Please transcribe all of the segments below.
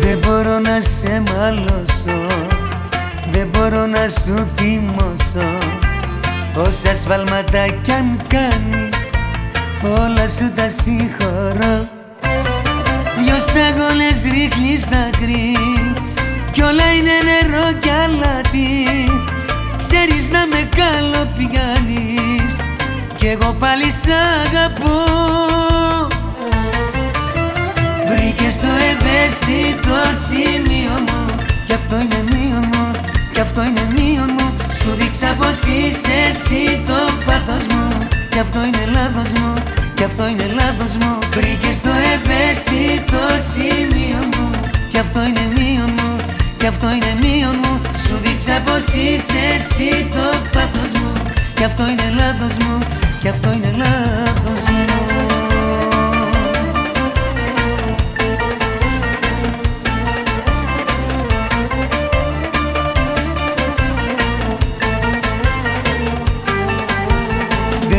Δεν μπορώ να σε μαλώσω μπορώ να σου θυμώσω Όσα σφάλματα κι αν κάνεις Όλα σου τα συγχωρώ. Δυο σταγόνες ρίχνεις στα κρύ Κι όλα είναι νερό κι αλάτι. Ξέρεις να με καλοπιάνεις Κι εγώ πάλι σ' αγαπώ. Βρήκες το ευαίσθητο σημείο μου είσαι εσύ το πάθος μου. Κι αυτό είναι λάθος μου. Κι αυτό είναι λάθος μου. Βρήκες το ευαίσθητο σημείο μου. Κι αυτό είναι μείον μου. Κι αυτό είναι μείον μου. Σου δείξα πως είσαι εσύ το πάθος μου. Κι αυτό είναι λάθος μου. Κι αυτό είναι λάθος μου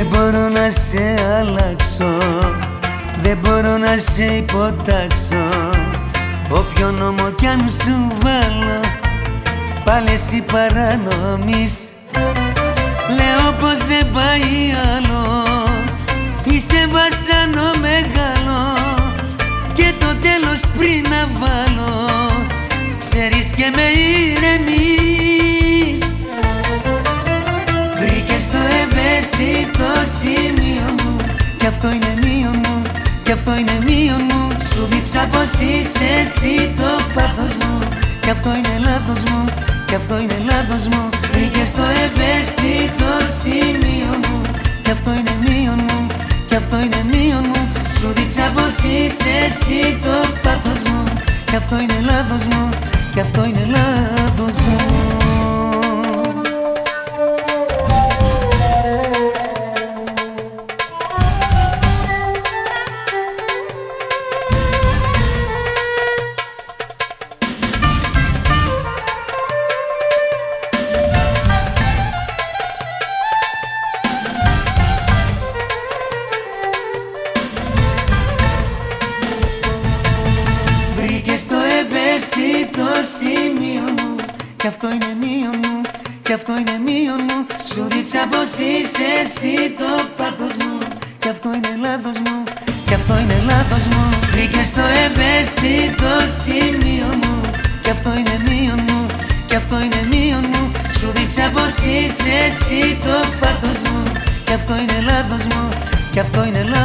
Δεν μπορώ να σε αλλάξω. Δεν μπορώ να σε υποτάξω. Όποιο νόμο κι αν σου βάλω Πάλι εσύ παρανομείς. Λέω πως δεν πάει άλλο. Είσαι βασανό είναι μείον μου. Σου δείξα πως είσαι εσύ το πάθος μου. Κι αυτό είναι λάθος μου Κι αυτό είναι λάθος μου. Βρήκες το ευαίσθητο σημείο μου. Κι αυτό είναι μείον μου Κι αυτό είναι μείον μου. Σου δείξα πως είσαι εσύ το πάθος μου. Κι αυτό είναι λάθος μου Κι αυτό είναι λάθος Κι αυτό είναι μείον μου Κι αυτό είναι μείον μου. Σου δείξα πως είσαι εσύ το πάθος μου. Κι αυτό είναι λάθος μου Κι αυτό είναι λάθος μου. Βρήκες το ευαίσθητο σημείο μου. Κι αυτό είναι μείον μου Κι αυτό είναι μείον μου. Σου δείξα πως είσαι εσύ το πάθος μου. Κι αυτό είναι λάθος μου Κι αυτό είναι λάθος